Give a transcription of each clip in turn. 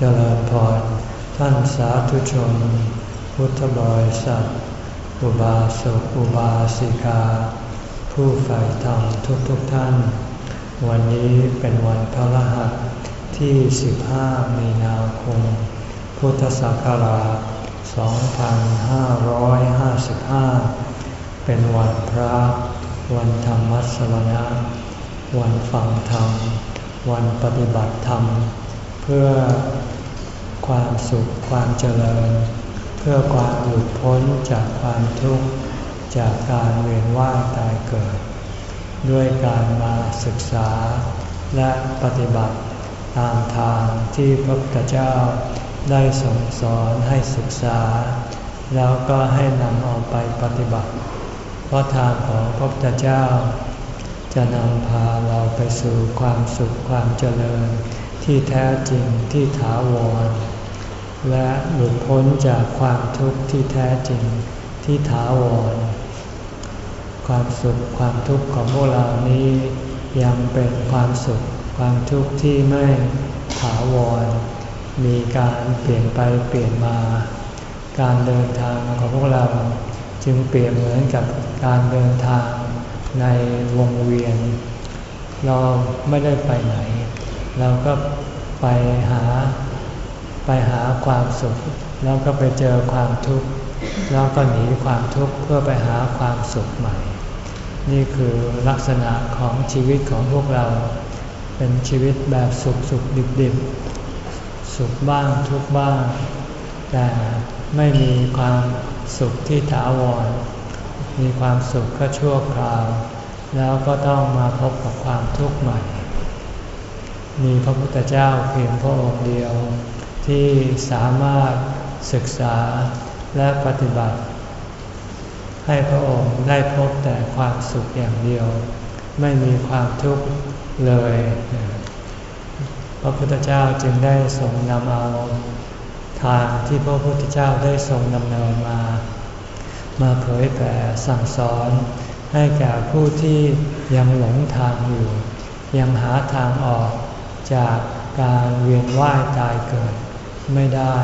เจริญพรท่านสาธุชน พุทธบริษัท อุบาสกอุบาสิกา ผู้ใฝ่ธรรมทุกทุกท่าน วันนี้เป็นวันพระรหัสที่ 15 มีนาคม พุทธศักราช 2555 เป็นวันพระ วันธรรมสวนะ วันฟังธรรม วันปฏิบัติธรรม เพื่อ ความสุขความเจริญ เพื่อความหลุดพ้นจากความทุกข์จากการเวียนว่ายตายเกิด ด้วยการมาศึกษาและปฏิบัติตามทางที่พระพุทธเจ้าได้ทรงสอนให้ศึกษา แล้วก็ให้นำเอาไปปฏิบัติ เพราะทางของพระพุทธเจ้า จะนำพาเราไปสู่ความสุขความเจริญที่แท้จริงที่ถาวร และหลุดพ้นจากความทุกข์ที่แท้จริงที่ถาวร ความสุขความทุกข์ของพวกเรานี้ยังเป็นความสุขความทุกข์ที่ไม่ถาวร มีการเปลี่ยนไปเปลี่ยนมา การเดินทางของพวกเราจึงเปรียบเหมือนกับการเดินทางในวงเวียน เราไม่ได้ไปไหน เราก็ไปหา ไปหาความสุข แล้วก็ไปเจอความทุกข์ แล้วก็หนีความทุกข์เพื่อไปหาความสุขใหม่ นี่คือลักษณะของชีวิตของพวกเรา เป็นชีวิตแบบสุขสุขดิบดิบสุขบ้างทุกบ้าง แต่ไม่มีความสุขที่ถาวร มีความสุขก็ชั่วคราว แล้วก็ต้องมาพบกับความทุกข์ใหม่ มีพระพุทธเจ้าเพียงพระองค์เดียว ที่สามารถศึกษาและปฏิบัติ ให้พระองค์ได้พบแต่ความสุขอย่างเดียว ไม่มีความทุกข์เลย พระพุทธเจ้าจึงได้ทรงนำเอาทางที่พระพุทธเจ้าได้ทรงดำเนินมา มาเผยแผ่สั่งสอนให้แก่ผู้ที่ยังหลงทางอยู่ ยังหาทางออกจากการเวียนว่ายตายเกิด ไม่ได้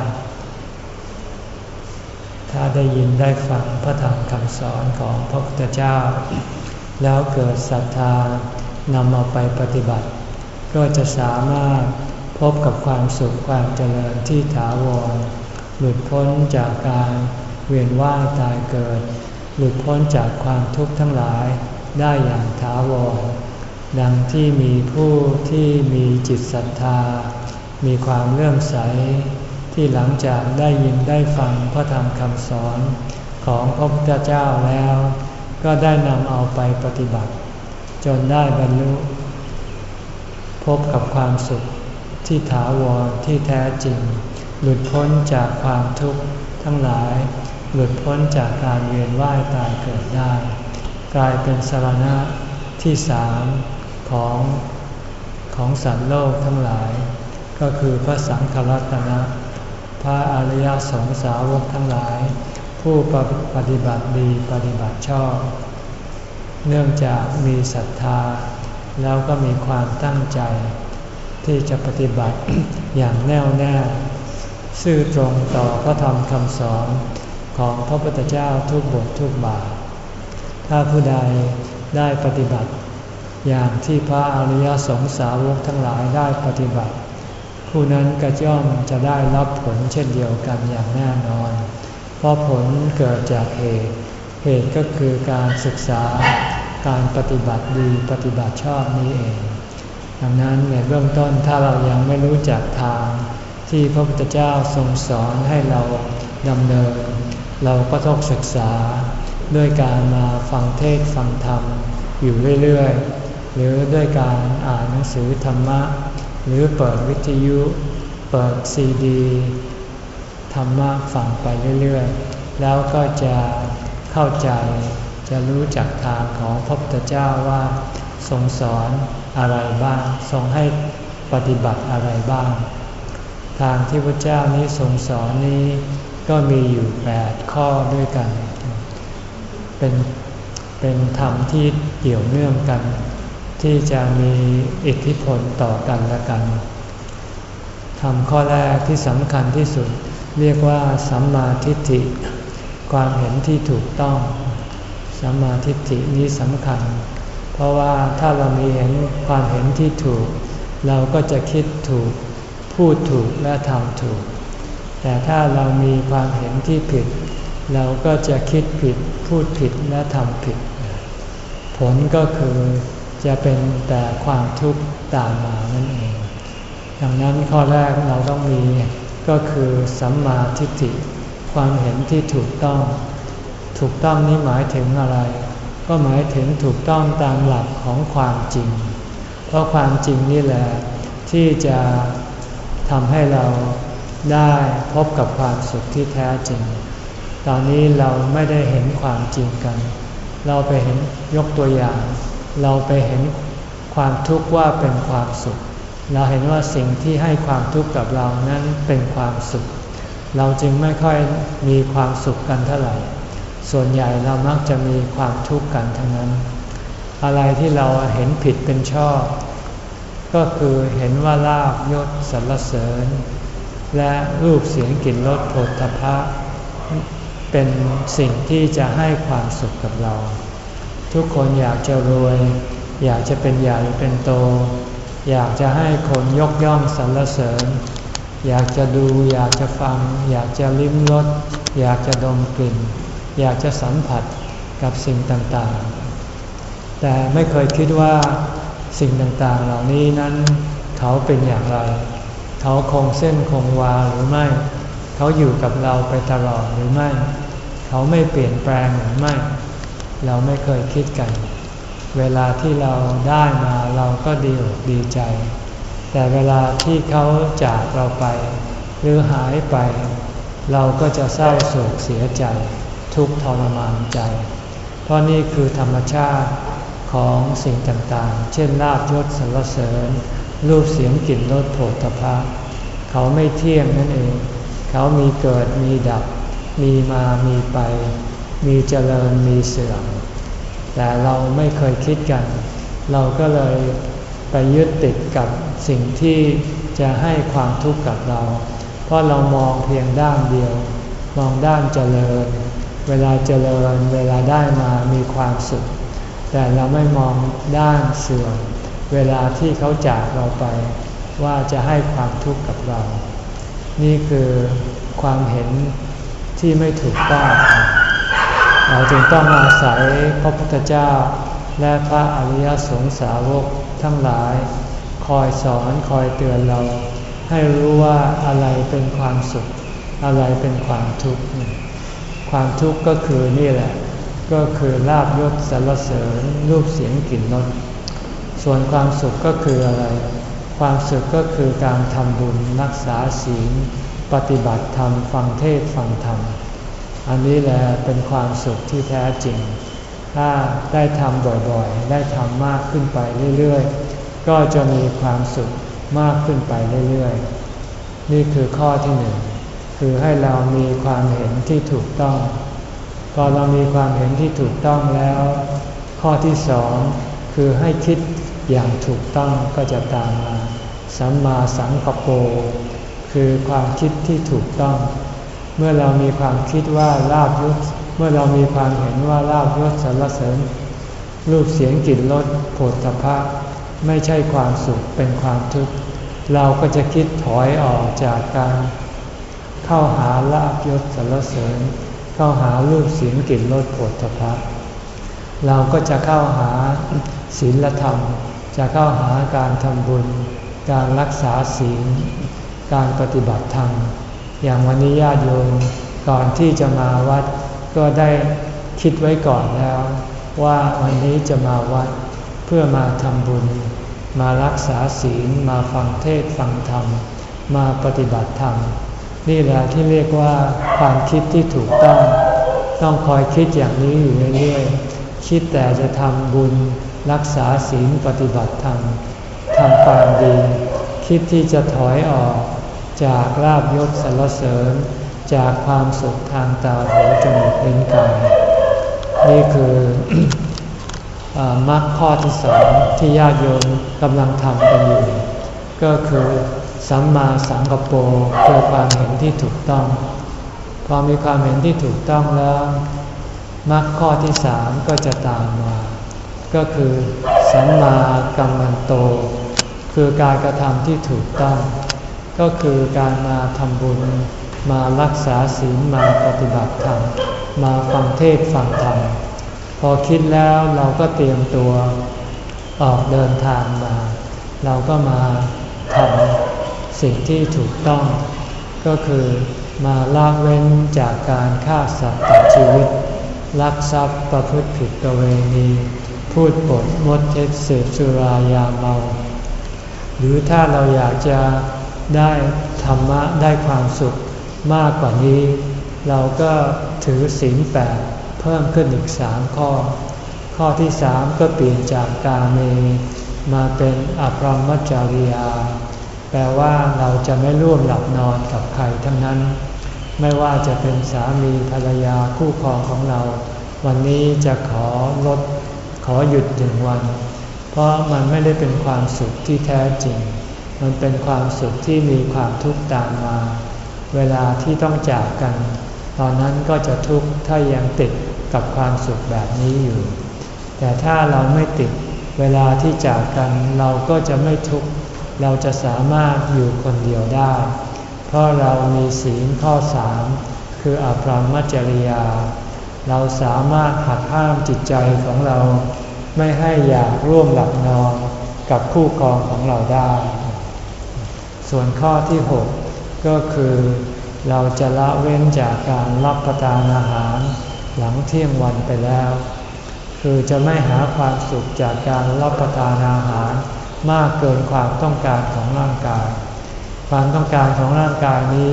ถ้าได้ยินได้ฟังพระธรรมคำสอนของพระพุทธเจ้า แล้วเกิดศรัทธานำมาไปปฏิบัติ ก็จะสามารถพบกับความสุขความเจริญที่ถาวร หลุดพ้นจากการเวียนว่ายตายเกิด หลุดพ้นจากความทุกข์ทั้งหลายได้อย่างถาวรดังที่มีผู้ที่มีจิตศรัทธา มีความเลื่อมใส ที่หลังจากได้ยินได้ฟังพระธรรมคำสอนของพระพุทธเจ้าแล้ว ก็ได้นำเอาไปปฏิบัติ จนได้บรรลุ พบกับความสุขที่ถาวรที่แท้จริง หลุดพ้นจากความทุกข์ทั้งหลาย หลุดพ้นจากการเวียนว่ายตายเกิดได้ กลายเป็นสารณะที่สามของของสัตว์โลกทั้งหลาย ก็คือพระสังฆรัตนะ พระอริยสงสาวกทั้งหลาย ผู้ปฏิบัติดีปฏิบัติชอบ เนื่องจากมีศรัทธา แล้วก็มีความตั้งใจ ที่จะปฏิบัติอย่างแน่วแน่ ซื่อตรงต่อพระธรรมคำสอนของพระพุทธเจ้าทุกบททุกบาท ถ้าผู้ใดได้ปฏิบัติ อย่างที่พระอริยสงสาวกทั้งหลายได้ปฏิบัติ ผู้นั้นก็ย่อมจะได้รับผลเช่นเดียวกันอย่างแน่นอน เพราะผลเกิดจากเหตุ เหตุก็คือการศึกษาการปฏิบัติดีปฏิบัติชอบนี้เอง ดังนั้นในเบื้องต้นถ้าเรายังไม่รู้จักทาง ที่พระพุทธเจ้าทรงสอนให้เราดำเนิน เราก็ต้องศึกษาด้วยการมาฟังเทศฟังธรรมอยู่เรื่อยๆ หรือด้วยการอ่านหนังสือธรรมะ หรือเปิดวิทยุ เปิดซีดี ธรรมะฟังไปเรื่อยๆ แล้วก็จะเข้าใจ จะรู้จักทางของพระพุทธเจ้าว่าทรงสอนอะไรบ้าง ทรงให้ปฏิบัติอะไรบ้าง ทางที่พระเจ้านี้ทรงสอนนี้ก็มีอยู่แปดข้อด้วยกัน เป็นเป็นธรรมที่เกี่ยวเนื่องกัน ที่จะมีอิทธิพลต่อกันและกันททำข้อแรกที่สำคัญที่สุด เรียกว่าสัมมาทิฏฐิ ความเห็นที่ถูกต้อง สัมมาทิฏฐินี้สำคัญ เพราะว่าถ้าเรามีเห็นความเห็นที่ถูก เราก็จะคิดถูก พูดถูกและทำถูก แต่ถ้าเรามีความเห็นที่ผิด เราก็จะคิดผิด พูดผิดและทำผิด ผลก็คือ จะเป็นแต่ความทุกข์ตามมานั่นเอง ดังนั้นข้อแรกเราต้องมีก็คือสัมมาทิฏฐิความเห็นที่ถูกต้อง ถูกต้องนี้หมายถึงอะไร ก็หมายถึงถูกต้องตามหลักของความจริง เพราะความจริงนี่แหละที่จะทำให้เราได้พบกับความสุขที่แท้จริง ตอนนี้เราไม่ได้เห็นความจริงกัน เราไปเห็นยกตัวอย่าง เราไปเห็นความทุกข์ว่าเป็นความสุข เราเห็นว่าสิ่งที่ให้ความทุกข์กับเรานั้นเป็นความสุข เราจึงไม่ค่อยมีความสุขกันเท่าไหร่ ส่วนใหญ่เรามักจะมีความทุกข์กันทั้งนั้น อะไรที่เราเห็นผิดเป็นชอบ ก็คือเห็นว่าลาบยศสรรเสริญ และรูปเสียงกลิ่นรสผลทพะเป็นสิ่งที่จะให้ความสุขกับเรา ทุกคนอยากจะรวย อยากจะเป็นใหญ่เป็นโต อยากจะให้คนยกย่องสรรเสริญ อยากจะดูอยากจะฟัง อยากจะลิ้มรสอยากจะดมกลิ่น อยากจะสัมผัสกับสิ่งต่างๆ แต่ไม่เคยคิดว่าสิ่งต่างๆ เหล่านี้นั้นเขาเป็นอย่างไร เขาคงเส้นคงวาหรือไม่ เขาอยู่กับเราไปตลอดหรือไม่ เขาไม่เปลี่ยนแปลงหรือไม่ เราไม่เคยคิดกัน เวลาที่เราได้มาเราก็ดีอกดีใจ แต่เวลาที่เขาจากเราไป หรือหายไป เราก็จะเศร้าโศกเสียใจ ทุกทรมานใจ เพราะนี่คือธรรมชาติของสิ่งต่างๆ เช่นลาบยศสรรเสริญ รูปเสียงกลิ่นรสโผฏฐพะเขาไม่เที่ยงนั่นเอง เขามีเกิดมีดับ มีมามีไป มีเจริญมีเสื่อม แต่เราไม่เคยคิดกัน เราก็เลยไปยึดติดกับสิ่งที่จะให้ความทุกข์กับเรา เพราะเรามองเพียงด้านเดียว มองด้านเจริญ เวลาเจริญเวลาได้มามีความสุข แต่เราไม่มองด้านเสื่อม เวลาที่เขาจากเราไป ว่าจะให้ความทุกข์กับเรา นี่คือความเห็นที่ไม่ถูกต้อง เราจึงต้องอาศัยพระพุทธเจ้า และพระอริยสงสาวกทั้งหลาย คอยสอนคอยเตือนเรา ให้รู้ว่าอะไรเป็นความสุข อะไรเป็นความทุกข์ ความทุกข์ก็คือนี่แหละ ก็คือลาบยศสรรเสริญรูปเสียงกลิ่นรสส่วนความสุขก็คืออะไร ความสุขก็คือการทำบุญรักษาศีล ปฏิบัติธรรมฟังเทศฟังธรรม อันนี้แหละเป็นความสุขที่แท้จริง ถ้าได้ทำบ่อยๆ ได้ทำมากขึ้นไปเรื่อยๆ ก็จะมีความสุขมากขึ้นไปเรื่อยๆ นี่คือข้อที่หนึ่ง คือให้เรามีความเห็นที่ถูกต้อง พอเรามีความเห็นที่ถูกต้องแล้ว ข้อที่สองคือให้คิดอย่างถูกต้องก็จะตามมา สัมมาสังกปรคือความคิดที่ถูกต้อง เมื่อเรามีความคิดว่าลาบยศเมื่อเรามีความเห็นว่าลาบยศสรรเสริญรูปเสียงกลิ่นรสโผฏฐพะไม่ใช่ความสุขเป็นความทุกข์เราก็จะคิดถอยออกจากการเข้าหาลาบยศสรรเสริญ เข้าหารูปเสียงกลิ่นรสโผฏฐพะเราก็จะเข้าหาศีลธรรม จะเข้าหาการทำบุญ การรักษาศีล การปฏิบัติธรรม อย่างวันนี้ญาติโยมก่อนที่จะมาวัด ก็ได้คิดไว้ก่อนแล้ว ว่าวันนี้จะมาวัดเพื่อมาทำบุญ มารักษาศีลมาฟังเทศฟังธรรม มาปฏิบัติธรรม นี่แหละที่เรียกว่าความคิดที่ถูกต้อง ต้องคอยคิดอย่างนี้อยู่เรื่อยๆคิดแต่จะทำบุญรักษาศีลปฏิบัติธรรมทำความดี คิดที่จะถอยออก จากลาบยศสรรเสริญ จากความสุขทางตาหูจมูกลิ้นกายนี่คือมรรคข้อที่สองที่ญาติโยมกำลังทำกันอยู่ ก็คือสัมมาสังกปรคือความเห็นที่ถูกต้อง พอมีความเห็นที่ถูกต้องแล้วมรรคข้อที่สามก็จะตามมา ก็คือสัมมากัมมันโต คือการกระทำที่ถูกต้อง ก็คือการมาทำบุญ มารักษาศีลมาปฏิบัติธรรมมาฟังเทศฟังธรรมพอคิดแล้วเราก็เตรียมตัวออกเดินทางมา เราก็มาทำสิ่งที่ถูกต้อง ก็คือมาละเว้นจากการฆ่าสัตว์ตัดชีวิต ลักทรัพย์ประพฤติผิดประเวณีพูดปดมดเท็จเสพสุรายาเมา หรือถ้าเราอยากจะ ได้ธรรมะได้ความสุขมากกว่านี้ เราก็ถือศีลแปดเพิ่มขึ้นอีกสามข้อ ข้อที่สามก็เปลี่ยนจากกาเม มาเป็นอภรรมจริยา แปลว่าเราจะไม่ร่วมหลับนอนกับใครทั้งนั้น ไม่ว่าจะเป็นสามีภรรยาคู่ครองของเรา วันนี้จะขอลดขอหยุดหนึ่งวัน เพราะมันไม่ได้เป็นความสุขที่แท้จริง มันเป็นความสุขที่มีความทุกข์ตามมา เวลาที่ต้องจากกัน ตอนนั้นก็จะทุกข์ถ้ายังติดกับความสุขแบบนี้อยู่ แต่ถ้าเราไม่ติด เวลาที่จากกันเราก็จะไม่ทุกข์ เราจะสามารถอยู่คนเดียวได้ เพราะเรามีศีลข้อสามคืออภรรมจริยา เราสามารถหักห้ามจิตใจของเรา ไม่ให้อยากร่วมหลับนอนกับคู่ครองของเราได้ ส่วนข้อที่ 6 ก็คือเราจะละเว้นจากการรับประทานอาหารหลังเที่ยงวันไปแล้ว คือจะไม่หาความสุขจากการรับประทานอาหารมากเกินความต้องการของร่างกาย ความต้องการของร่างกายนี้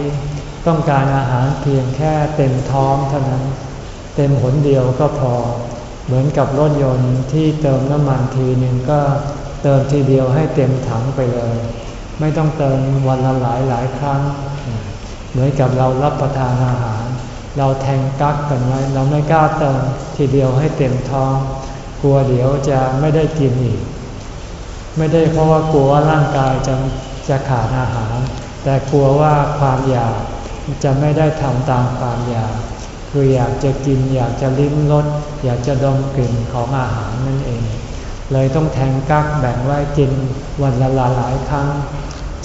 ต้องการอาหารเพียงแค่เต็มท้องเท่านั้น เต็มหนเดียวก็พอ เหมือนกับรถยนต์ที่เติมน้ำมันทีหนึ่งก็เติมทีเดียวให้เต็มถังไปเลย ไม่ต้องเติมวันละหลายหลายครั้ง เหมือนกับเรารับประทานอาหาร เราแทงกักกันไว้ เราไม่กล้าเติมทีเดียวให้เต็มท้อง กลัวเดี๋ยวจะไม่ได้กินอีก ไม่ได้เพราะว่ากลัวว่าร่างกายจะจะขาดอาหาร แต่กลัวว่าความอยากจะไม่ได้ทำตามความอยากคืออยากจะกินอยากจะลิ้มรสอยากจะดมกลิ่นของอาหารนั่นเอง เลยต้องแทงกักแบ่งไว้กินวันละหลายครั้ง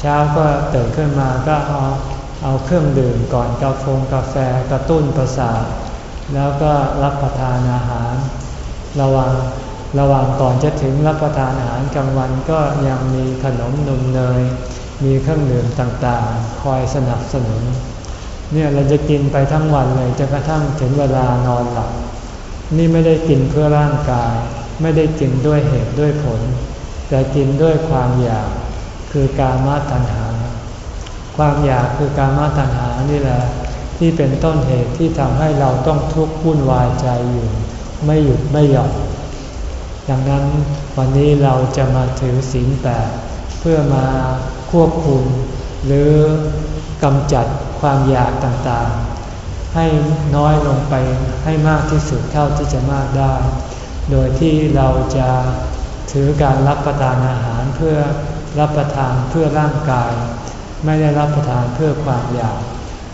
ช้าก็ตื่นขึ้นมาก็เอาเอาเครื่องดื่มก่อนกาแฟกาแฟกระตุ้นประสาท แล้วก็รับประทานอาหาร ระวังระหว่างก่อนจะถึงรับประทานอาหารกลางวันก็ยังมีขนมนมเนย มีเครื่องดื่มต่างๆ คอยสนับสนุน เนี่ยเราจะกินไปทั้งวันเลยจนกระทั่งถึงเวลานอนหลับ นี่ไม่ได้กินเพื่อร่างกาย ไม่ได้กินด้วยเหตุด้วยผล แต่กินด้วยความอยาก คือการมาตัญหา ความอยากคือการมาตัญหานี่แหละที่เป็นต้นเหตุที่ทำให้เราต้องทุกข์วุ่นวายใจอยู่ ไม่หยุดไม่หย่อนดังนั้นวันนี้เราจะมาถือศีลแปดเพื่อมาควบคุมหรือกำจัดความอยากต่างๆ ให้น้อยลงไปให้มากที่สุดเท่าที่จะมากได้ โดยที่เราจะถือการรับประทานอาหารเพื่อ รับประทานเพื่อร่างกาย ไม่ได้รับประทานเพื่อความอยาก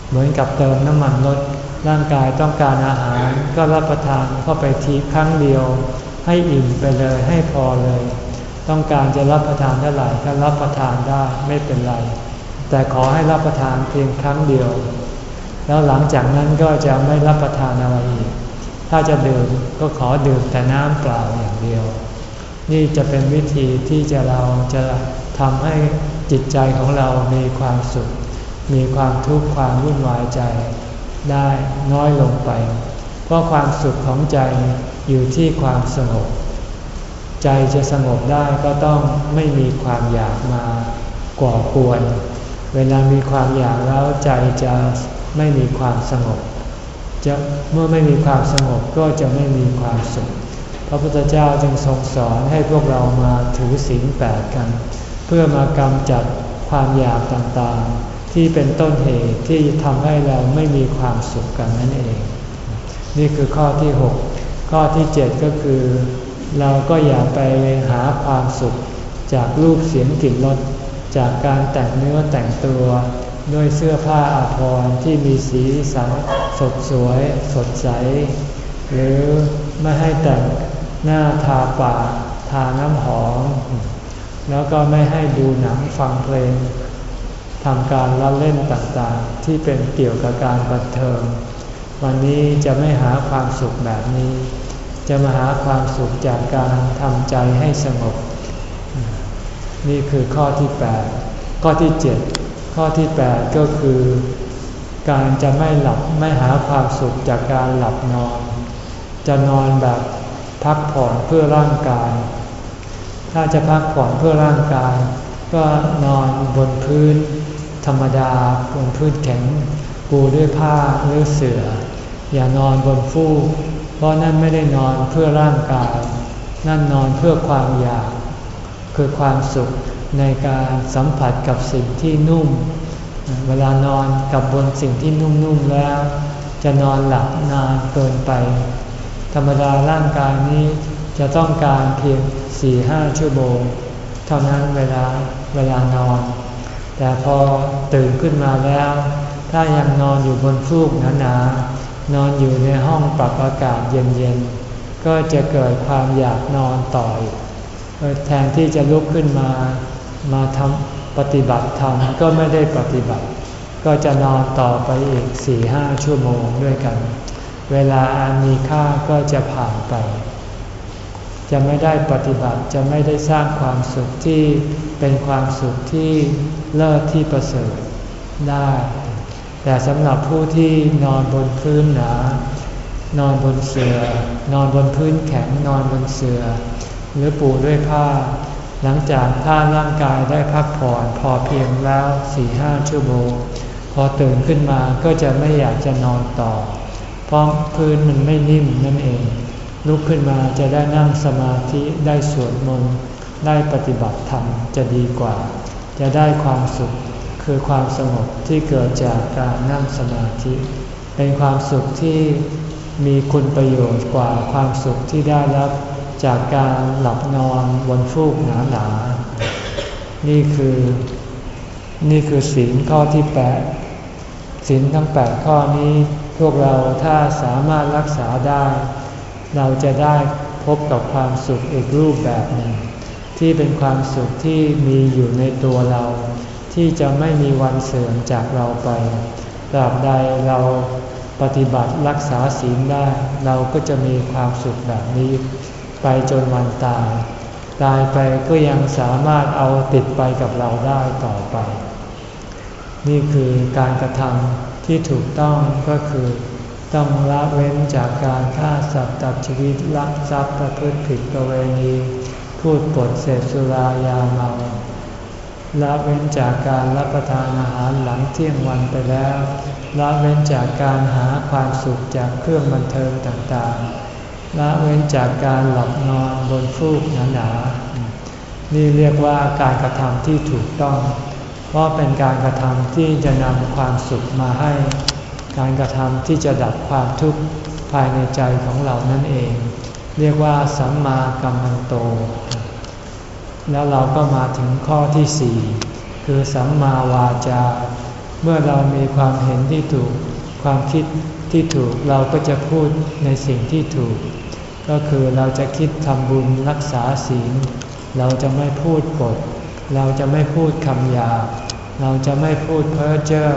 เหมือนกับเติมน้ำมันรถร่างกายต้องการอาหารก็รับประทานเข้าไปทีครั้งเดียว ให้อิ่มไปเลยให้พอเลย ต้องการจะรับประทานเท่าไหร่ก็รับประทานได้ไม่เป็นไร แต่ขอให้รับประทานเพียงครั้งเดียว แล้วหลังจากนั้นก็จะไม่รับประทานอะไรอีก ถ้าจะดื่มก็ขอดื่มแต่น้ำเปล่าอย่างเดียว นี่จะเป็นวิธีที่จะเราจะ ทำให้จิตใจของเรามีความสุข มีความทุกข์ความวุ่นวายใจได้น้อยลงไป เพราะความสุขของใจอยู่ที่ความสงบ ใจจะสงบได้ก็ต้องไม่มีความอยากมาก่อกวน เวลามีความอยากแล้วใจจะไม่มีความสงบ จะเมื่อไม่มีความสงบก็จะไม่มีความสุข พระพุทธเจ้าจึงทรงสอนให้พวกเรามาถือศีลแปดกัน พื่อมากำจัดความอยากต่างๆ ที่เป็นต้นเหตุที่ทำให้เราไม่มีความสุขกันนั่นเอง นี่คือข้อที่ 6 ข้อที่เจ็ดก็คือ เราก็อย่าไปหาความสุข จากรูปเสียงกลิ่นรสจากการแต่งเนื้อแต่งตัวด้วยเสื้อผ้าอาภรณ์ที่มีสีสันสดสวย สดใส หรือไม่ให้แต่งหน้าทาปากทาน้ำหอม แล้วก็ไม่ให้ดูหนังฟังเพลงทำการละเล่นต่างๆ ที่เป็นเกี่ยวกับการบันเทิง วันนี้จะไม่หาความสุขแบบนี้ จะมาหาความสุขจากการทำใจให้สงบ นี่คือข้อที่ 8 ข้อที่ 7 ข้อที่ 8 ก็คือ การจะไม่หลับไม่หาความสุขจากการหลับนอน จะนอนแบบพักผ่อนเพื่อร่างกาย ถ้าจะพักผ่อนเพื่อร่างกาย ก็นอนบนพื้น ธรรมดาบนพื้นแข็งปูด้วยผ้าหรือเสือ่อ อย่านอนบนฟูก เพราะนั่นไม่ได้นอนเพื่อร่างกาย นั่นนอนเพื่อความอยาก คือความสุขในการสัมผัสกับสิ่งที่นุ่ม เวลานอนกับบนสิ่งที่นุ่มๆแล้ว จะนอนหลับนานเกินไป ธรรมดาร่างกายนี้จะต้องการเพียง สี่ห้าชั่วโมง เท่านั้นเวลาเวลานอน แต่พอตื่นขึ้นมาแล้ว ถ้ายังนอนอยู่บนฟูกหนาๆนอนอยู่ในห้องปรับอากาศเย็นๆ ก็จะเกิดความอยากนอนต่ออีกแทนที่จะลุกขึ้นมามาทำปฏิบัติธรรมก็ไม่ได้ปฏิบัติ ก็จะนอนต่อไปอีกสี่ห้าชั่วโมงด้วยกัน เวลาอันมีค่าก็จะผ่านไป จะไม่ได้ปฏิบัติจะไม่ได้สร้างความสุขที่เป็นความสุขที่เลิศที่ประเสริฐได้ แต่สำหรับผู้ที่นอนบนพื้นหนานอนบนเสือ่อนอนบนพื้นแข็งนอนบนเสือ่อหรือปูด้วยผ้า หลังจากถ้าร่างกายได้พักผ่อนพอเพียงแล้วสี่ห้าชั่วโมงพอตื่นขึ้นมาก็จะไม่อยากจะนอนต่อ เพราะพื้นมันไม่นิ่มนั่นเอง ลุกขึ้นมาจะได้นั่งสมาธิได้สวดมนต์ได้ปฏิบัติธรรมจะดีกว่า จะได้ความสุขคือความสงบที่เกิดจากการนั่งสมาธิ เป็นความสุขที่มีคุณประโยชน์กว่าความสุขที่ได้รับจากการหลับนอนบนฟูกหนาหนานี่คือ นี่คือศีลข้อที่แปดศีลทั้งแปดข้อนี้พวกเราถ้าสามารถรักษาได้ เราจะได้พบกับความสุขอีกรูปแบบหนึ่ง ที่เป็นความสุขที่มีอยู่ในตัวเรา ที่จะไม่มีวันเสื่อมจากเราไปตราบใดเราปฏิบัติรักษาศีลได้ เราก็จะมีความสุขแบบนี้ไปจนวันตาย ตายไปก็ยังสามารถเอาติดไปกับเราได้ต่อไป นี่คือการกระทำที่ถูกต้องก็คือ ต้องละเว้นจากการฆ่าสัตว์ตัดชีวิตลักทรัพย์ประพฤติผิดประเวณี พูดปดเสพสุรายาเมาละเว้นจากการรับประทานอาหารหลังเที่ยงวันไปแล้วละเว้นจากการหาความสุขจากเครื่องบันเทิงต่างๆละเว้นจากการหลับนอนบนฟูกหนาๆนี่เรียกว่าการกระทำที่ถูกต้อง เพราะเป็นการกระทำที่จะนำความสุขมาให้ การกระทำที่จะดับความทุกข์ภายในใจของเรานั่นเอง เรียกว่าสัมมากัมมันโต แล้วเราก็มาถึงข้อที่สี่คือสัมมาวาจา เมื่อเรามีความเห็นที่ถูก ความคิดที่ถูกเราก็จะพูดในสิ่งที่ถูก ก็คือเราจะคิดทำบุญรักษาศีล เราจะไม่พูดกดเราจะไม่พูดคำหยาบเราจะไม่พูดเพ้อเจ้อ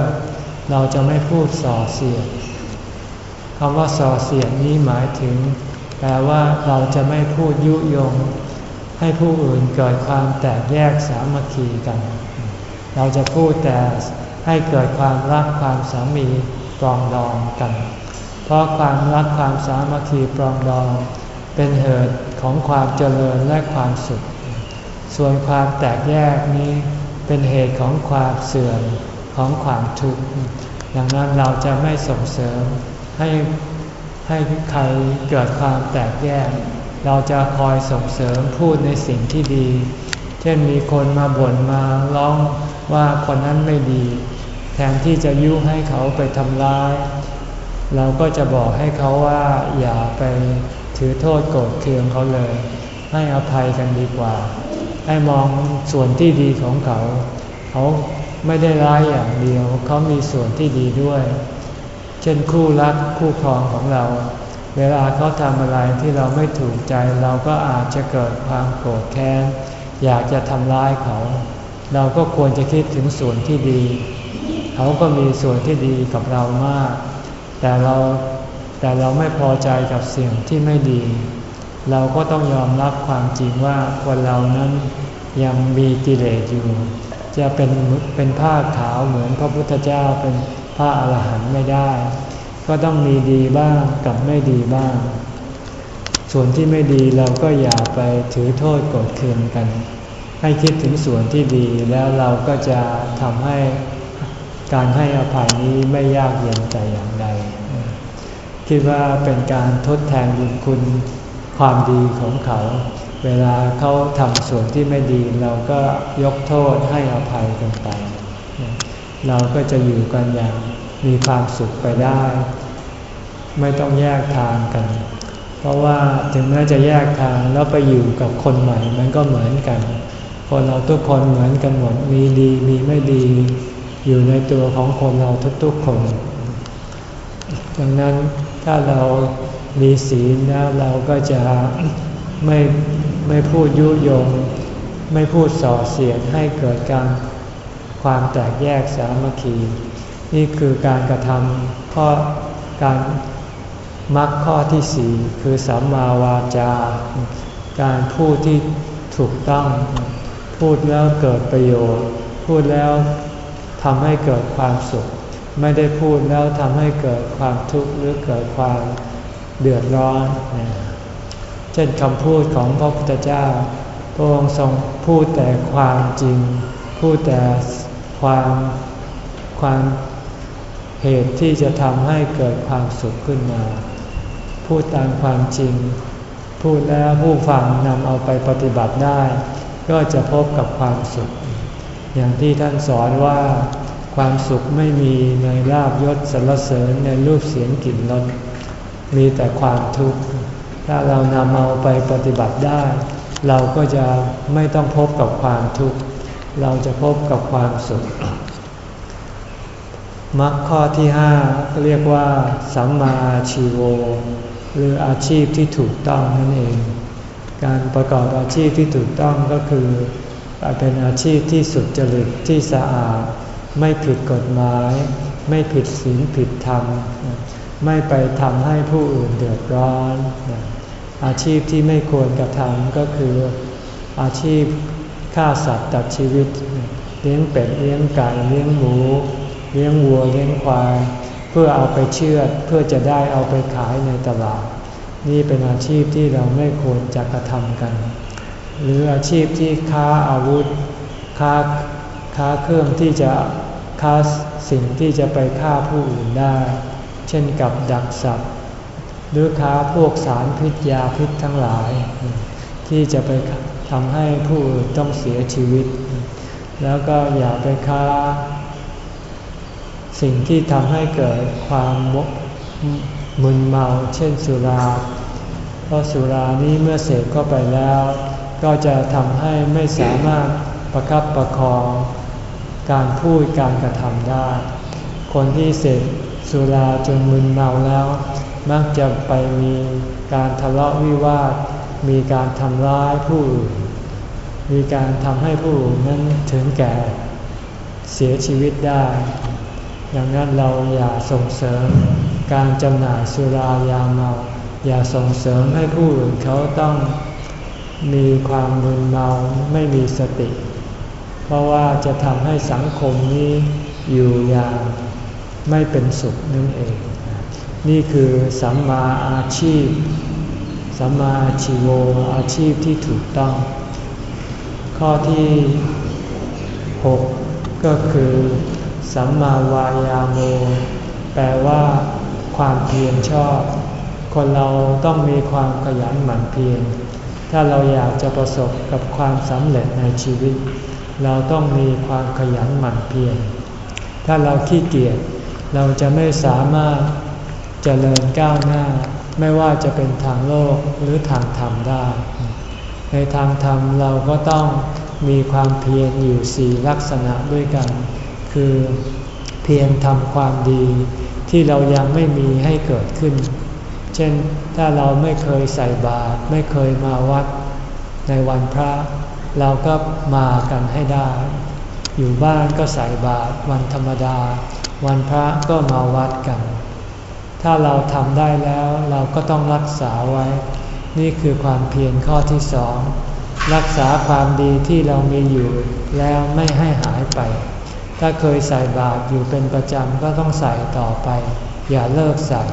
เราจะไม่พูดส่อเสียดคำว่าส่อเสียดนี้หมายถึง แปลว่าเราจะไม่พูดยุยง ให้ผู้อื่นเกิดความแตกแยกสามัคคีกัน เราจะพูดแต่ให้เกิดความรักความสามีปรองดองกัน เพราะความรักความสามัคคีปรองดอง เป็นเหตุของความเจริญและความสุข ส่วนความแตกแยกนี้เป็นเหตุของความเสื่อม ของความทุกข์ดังนั้นเราจะไม่ส่งเสริมให้ให้ใครเกิดความแตกแยก เราจะคอยส่งเสริมพูดในสิ่งที่ดี เช่นมีคนมาบ่นมาร้องว่าคนนั้นไม่ดี แทนที่จะยุให้เขาไปทำร้าย เราก็จะบอกให้เขาว่าอย่าไปถือโทษโกรธเคืองเขาเลย ให้อภัยกันดีกว่า ให้มองส่วนที่ดีของเขา เขา ไม่ได้ร้ายอย่างเดียว เขามีส่วนที่ดีด้วย เช่นคู่รักคู่ครองของเรา เวลาเขาทำอะไรที่เราไม่ถูกใจเราก็อาจจะเกิดความโกรธแค้นอยากจะทำร้ายเขา เราก็ควรจะคิดถึงส่วนที่ดี เขาก็มีส่วนที่ดีกับเรามาก แต่เราแต่เราไม่พอใจกับสิ่งที่ไม่ดี เราก็ต้องยอมรับความจริงว่าคนเรานั้นยังมีกิเลสอยู่ จะเป็นเป็นผ้าขาวเหมือนพระพุทธเจ้าเป็นผ้าอรหันต์ไม่ได้ ก็ต้องมีดีบ้างกับไม่ดีบ้าง ส่วนที่ไม่ดีเราก็อย่าไปถือโทษกดเคืองกัน ให้คิดถึงส่วนที่ดีแล้วเราก็จะทำให้การให้อภัยนี้ไม่ยากเย็นแต่อย่างใดคิดว่าเป็นการทดแทนบุญคุณความดีของเขา เวลาเขาทำส่วนที่ไม่ดีเราก็ยกโทษให้อภัยกันไป เราก็จะอยู่กันอย่างมีความสุขไปได้ ไม่ต้องแยกทางกัน เพราะว่าถึงแม้จะแยกทางแล้วไปอยู่กับคนใหม่มันก็เหมือนกัน คนเราทุกคนเหมือนกันหมดมีดีมีไม่ดี อยู่ในตัวของคนเราทุกๆคน ดังนั้นถ้าเรามีศีลแล้วเราก็จะไม่ ไม่พูดยุยง ไม่พูดส่อเสียดให้เกิดการความแตกแยกสามัคคี นี่คือการกระทำข้อการมักข้อที่สี่คือสัมมาวาจา การพูดที่ถูกต้อง พูดแล้วเกิดประโยชน์ พูดแล้วทำให้เกิดความสุข ไม่ได้พูดแล้วทำให้เกิดความทุกข์หรือเกิดความเดือดร้อน เช่นคำพูดของพระพุทธเจ้า พระองค์ทรงพูดแต่ความจริง พูดแต่ความความเหตุที่จะทำให้เกิดความสุขขึ้นมา พูดตามความจริง พูดแล้วผู้ฟังนำเอาไปปฏิบัติได้ ก็จะพบกับความสุข อย่างที่ท่านสอนว่าความสุขไม่มีในลาบยศสรรเสริญในรูปเสียงกลิ่นรสมีแต่ความทุกข์ ถ้าเรานำเอาไปปฏิบัติได้ เราก็จะไม่ต้องพบกับความทุกข์ เราจะพบกับความสุขมรรคข้อที่ห้าเรียกว่า สัมมาชีโว หรืออาชีพที่ถูกต้องนั่นเอง การประกอบอาชีพที่ถูกต้องก็คือเป็นอาชีพที่สุจริตที่สะอาด ไม่ผิดกฎหมาย ไม่ผิดศีลผิดธรรม ไม่ไปทำให้ผู้อื่นเดือดร้อน อาชีพที่ไม่ควรกระทำก็คืออาชีพฆ่าสัตว์ตัดชีวิต เลี้ยงเป็ดเลี้ยงไก่เลี้ยงหมู เลี้ยงวัวเลี้ยงควาย เพื่อเอาไปเชือดเพื่อจะได้เอาไปขายในตลาด นี่เป็นอาชีพที่เราไม่ควรจะกระทำกัน หรืออาชีพที่ค้าอาวุธค้าค้าเครื่องที่จะค้าสิ่งที่จะไปฆ่าผู้อื่นได้ เช่นกับดักสัตว์ หรือค้าพวกสารพิษยาพิษทั้งหลาย ที่จะไปทำให้ผู้อื่นต้องเสียชีวิต แล้วก็อย่าไปค้า สิ่งที่ทำให้เกิดความมึนเมา เช่นสุรา เพราะสุรานี้เมื่อเสพเข้าไปแล้ว ก็จะทำให้ไม่สามารถประคับประคองการพูดการกระทำได้ คนที่เสพ สุราจนมึนเมาแล้ว มักจะไปมีการทะเลาะวิวาท มีการทำร้ายผู้อื่น มีการทำให้ผู้อื่นนั้นถึงแก่เสียชีวิตได้ดังนั้นเราอย่าส่งเสริมการจำหน่ายสุรายาเมา อย่าส่งเสริมให้ผู้อื่นเขาต้องมีความมึนเมาไม่มีสติ เพราะว่าจะทำให้สังคมนี้อยู่อย่าง ไม่เป็นสุขนั่นเอง นี่คือสัมมาอาชีพ สัมมาชีโวอาชีพที่ถูกต้อง ข้อที่ 6 ก็คือ สัมมาวายาโม แปลว่า ความเพียรชอบ คนเราต้องมีความขยันหมั่นเพียรถ้าเราอยากจะประสบกับความสำเร็จในชีวิต เราต้องมีความขยันหมั่นเพียรถ้าเราขี้เกียจ เราจะไม่สามารถเจริญก้าวหน้า ไม่ว่าจะเป็นทางโลกหรือทางธรรมได้ ในทางธรรมเราก็ต้องมีความเพียรอยู่สี่ลักษณะด้วยกัน คือเพียรทำความดีที่เรายังไม่มีให้เกิดขึ้น เช่นถ้าเราไม่เคยใส่บาตรไม่เคยมาวัดในวันพระ เราก็มากันให้ได้ อยู่บ้านก็ใส่บาตรวันธรรมดา วันพระก็มาวัดกัน ถ้าเราทำได้แล้วเราก็ต้องรักษาไว้ นี่คือความเพียรข้อที่สอง รักษาความดีที่เรามีอยู่แล้วไม่ให้หายไป ถ้าเคยใส่บาตรอยู่เป็นประจำก็ต้องใส่ต่อไป อย่าเลิกใส่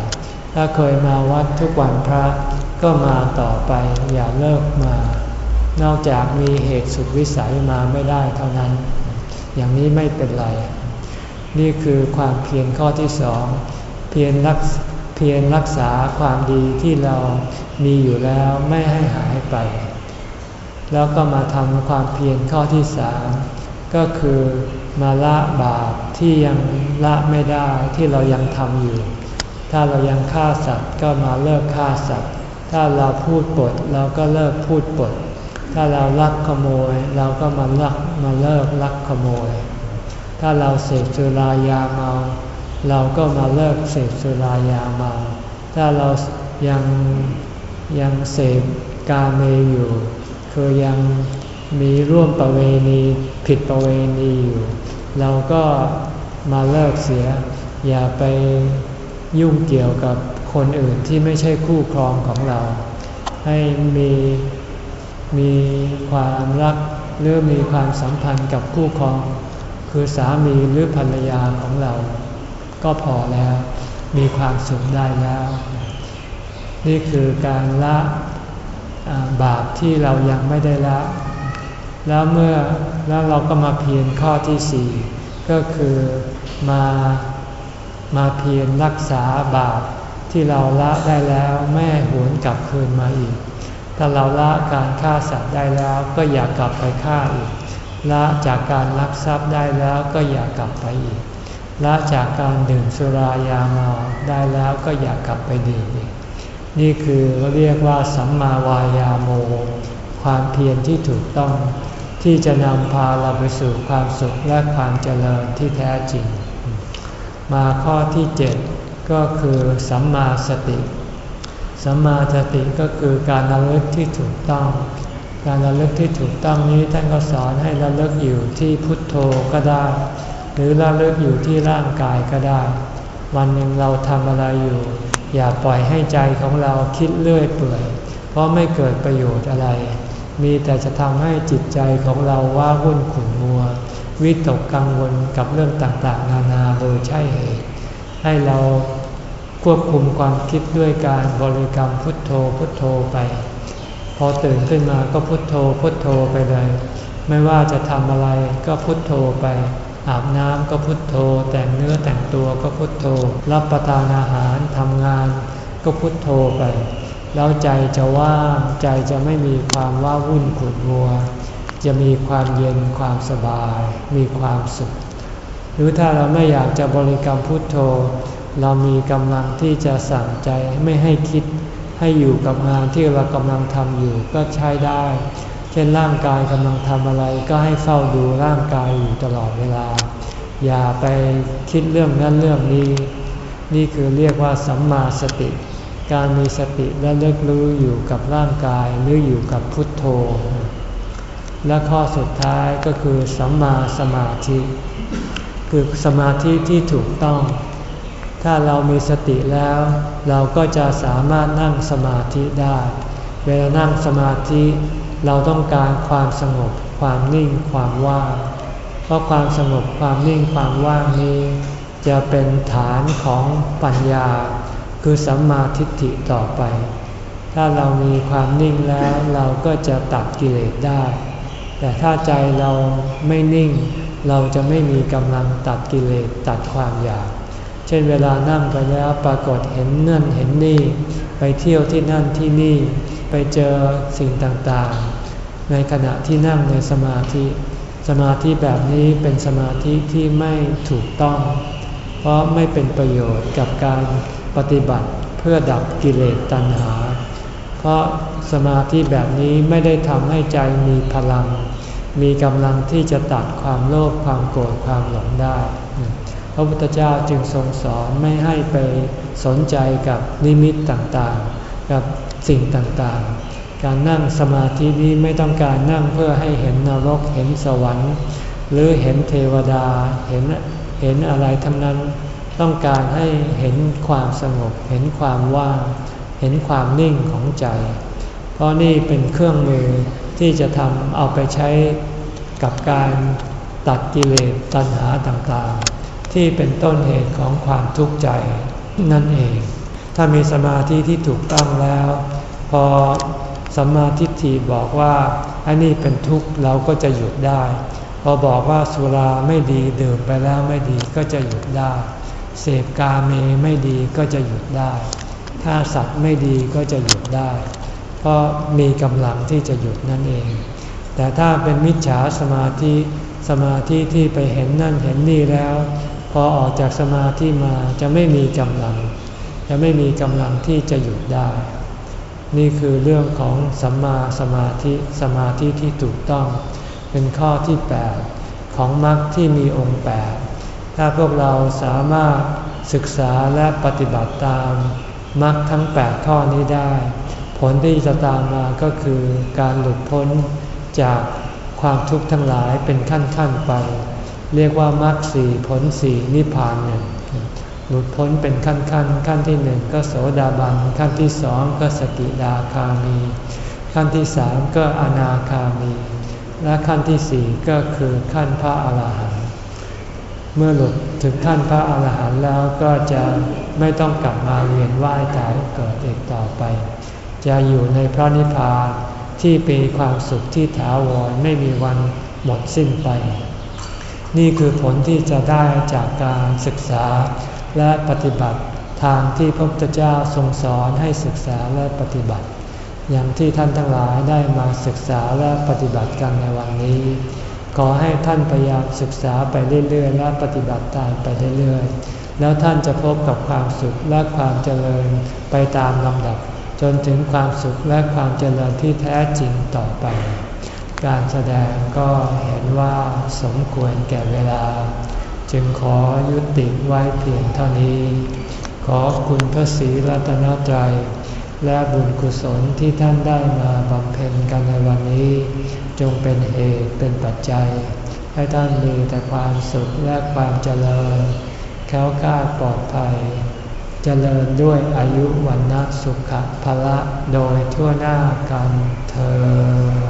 ถ้าเคยมาวัดทุกวันพระก็มาต่อไป อย่าเลิกมา นอกจากมีเหตุสุดวิสัยมาไม่ได้เท่านั้น อย่างนี้ไม่เป็นไร นี่คือความเพียรข้อที่สองเพียรรักเพียรรักษาความดีที่เรามีอยู่แล้วไม่ให้หายไป แล้วก็มาทำความเพียรข้อที่สามก็คือมาละบาปที่ยังละไม่ได้ที่เรายังทำอยู่ ถ้าเรายังฆ่าสัตว์ก็มาเลิกฆ่าสัตว์ ถ้าเราพูดปดเราก็เลิกพูดปด ถ้าเราลักขโมย เราก็มาลักมาเลิกลักขโมย ถ้าเราเสพสุรายาเมา เราก็มาเลิกเสพสุรายาเมา ถ้าเรายังยังเสพกาเมอยู่ คือยังมีร่วมประเวณีผิดประเวณีอยู่ เราก็มาเลิกเสีย อย่าไปยุ่งเกี่ยวกับคนอื่นที่ไม่ใช่คู่ครองของเรา ให้มีมีความรักหรือมีความสัมพันธ์กับคู่ครอง คือสามีหรือภรรยาของเรา ก็พอแล้ว มีความสุขได้แล้ว นี่คือการละบาปที่เรายังไม่ได้ละ แล้วเมื่อแล้วเราก็มาเพียรข้อที่สี่ก็คือมามาเพียรรักษาบาปที่เราละได้แล้วแม่หวนกลับคืนมาอีก ถ้าเราละการฆ่าสัตว์ได้แล้วก็อย่ากลับไปฆ่าอีก ละจากการลักทรัพย์ได้แล้วก็อย่ากลับไปอีก ละจากการดื่มสุรายาเมาได้แล้วก็อย่ากลับไปดื่มอีก นี่คือเรียกว่าสัมมาวายาโม ความเพียรที่ถูกต้อง ที่จะนำพาเราไปสู่ความสุขและความเจริญที่แท้จริง มาข้อที่เจ็ดก็คือสัมมาสติ สัมมาสติก็คือการระลึกที่ถูกต้อง การระลึกที่ถูกต้องนี้ท่านก็สอนให้ระลึกอยู่ที่พุทโธก็ได้ หรือระลึกอยู่ที่ร่างกายก็ได้ วันหนึ่งเราทำอะไรอยู่ อย่าปล่อยให้ใจของเราคิดเลื่อยเปื่อย เพราะไม่เกิดประโยชน์อะไร มีแต่จะทำให้จิตใจของเราว่าวุ่นขุ่นมัว วิตกกังวลกับเรื่องต่างๆ นานาโดยใช่เหตุให้เราควบคุมความคิดด้วยการบริกรรมพุทโธพุทโธไป อตื่นขึ้นมาก็พุทโธพุทโธไปเลย ไม่ว่าจะทำอะไรก็พุทโธไป อาบน้ำก็พุทโธ แต่งเนื้อแต่งตัวก็พุทโธ รับประทานอาหารทำงาน ก็พุทโธไป แล้วใจจะว่างใจจะไม่มีความว่าวุ่นขุ่นมัว จะมีความเย็นความสบาย มีความสุข หรือถ้าเราไม่อยากจะบริกรรมพุทโธ เรามีกำลังที่จะสั่งใจไม่ให้คิด ให้อยู่กับงานที่เรากำลังทำอยู่ก็ใช้ได้ เช่นร่างกายกำลังทำอะไรก็ให้เฝ้าดูร่างกายอยู่ตลอดเวลา อย่าไปคิดเรื่องนั้นเรื่องนี้ นี่คือเรียกว่าสัมมาสติ การมีสติและเลิกรู้อยู่กับร่างกายหรืออยู่กับพุทโธ และข้อสุดท้ายก็คือสัมมาสมาธิ คือสมาธิที่ถูกต้อง ถ้าเรามีสติแล้ว เราก็จะสามารถนั่งสมาธิได้ เวลานั่งสมาธิเราต้องการความสงบ ความนิ่งความว่าง เพราะความสงบความนิ่งความว่างนี้ จะเป็นฐานของปัญญา คือสัมมาทิฏฐิต่อไป ถ้าเรามีความนิ่งแล้วเราก็จะตัดกิเลสได้ แต่ถ้าใจเราไม่นิ่ง เราจะไม่มีกำลังตัดกิเลสตัดความอยาก ช่นเวลานั่งไปแล้วปรากฏเห็นนั่นเห็นนี่ ไปเที่ยวที่นั่นที่นี่ ไปเจอสิ่งต่างๆ ในขณะที่นั่งในสมาธิ สมาธิแบบนี้เป็นสมาธิที่ไม่ถูกต้อง เพราะไม่เป็นประโยชน์กับการปฏิบัติเพื่อดับกิเลสตัณหา เพราะสมาธิแบบนี้ไม่ได้ทำให้ใจมีพลัง มีกำลังที่จะตัดความโลภความโกรธความหลงได้ ระพุทธเจ้าจึงทรงสอนไม่ให้ไปสนใจกับนิมิตต่างๆ กับสิ่งต่างๆ การนั่งสมาธินี้ไม่ต้องการนั่งเพื่อให้เห็นนรกเห็นสวรรค์ หรือเห็นเทวดาเห็นเห็นอะไรทั้งนั้น ต้องการให้เห็นความสงบ เห็นความว่าง เห็นความนิ่งของใจ เพราะนี่เป็นเครื่องมือที่จะทำเอาไปใช้กับการตัดกิเลสตัณหาต่างๆ ที่เป็นต้นเหตุของความทุกข์ใจนั่นเอง ถ้ามีสมาธิที่ถูกต้องแล้ว พอสัมมาทิฏฐิบอกว่าอันนี้เป็นทุกข์เราก็จะหยุดได้ พอบอกว่าสุราไม่ดีดื่มไปแล้วไม่ดีก็จะหยุดได้ เสพกาเมไม่ดีก็จะหยุดได้ถ้าสัตว์ไม่ดีก็จะหยุดได้ เพราะมีกำลังที่จะหยุดนั่นเอง แต่ถ้าเป็นมิจฉาสมาธิสมาธิที่ไปเห็นนั่นเห็นนี่แล้ว พอออกจากสมาธิมาจะไม่มีกำลัง จะไม่มีกำลังที่จะหยุดได้ นี่คือเรื่องของสัมมาสมาธิสมาธิที่ถูกต้อง เป็นข้อที่ 8 ของมรรคที่มีองค์ 8 ถ้าพวกเราสามารถศึกษาและปฏิบัติตามมรรคทั้ง 8 ข้อนี้ได้ ผลที่จะตามมาก็คือการหลุดพ้นจากความทุกข์ทั้งหลายเป็นขั้นๆไป เรียกว่ามรรคสี่ผลสี่นิพพานหนึ่งหลุดพ้นเป็นขั้นขั้นขั้นที่หนึ่งก็โสดาบันขั้นที่สองก็สกิดาคามี ขั้นที่สามก็อนาคามี และขั้นที่สี่ก็คือขั้นพระอาหารหันต์เมื่อหลุดถึงขั้นพระอาหารหันต์แล้วก็จะไม่ต้องกลับมาเวียนว่ายตายเกิดอีกต่อไป จะอยู่ในพระนิพพานที่เป็นความสุขที่ถาวรไม่มีวันหมดสิ้นไป นี่คือผลที่จะได้จากการศึกษาและปฏิบัติทางที่พระพุทธเจ้าทรงสอนให้ศึกษาและปฏิบัติ อย่างที่ท่านทั้งหลายได้มาศึกษาและปฏิบัติกันในวันนี้ ขอให้ท่านพยายามศึกษาไปเรื่อยๆและปฏิบัติตามไปเรื่อยๆ แล้วท่านจะพบกับความสุขและความเจริญไปตามลำดับ จนถึงความสุขและความเจริญที่แท้จริงต่อไป การแสดงก็เห็นว่าสมควรแก่เวลา จึงขอยุติไว้เพียงเท่านี้ ขอคุณพระศรีรัตนตรัย และบุญกุศลที่ท่านได้มาบำเพ็ญกันในวันนี้ จงเป็นเหตุเป็นปัจจัย ให้ท่านมีแต่ความสุขและความเจริญ แค้วกล้าปลอดภัย เจริญด้วยอายุวันนะสุขภละโดยทั่วหน้ากันเธอ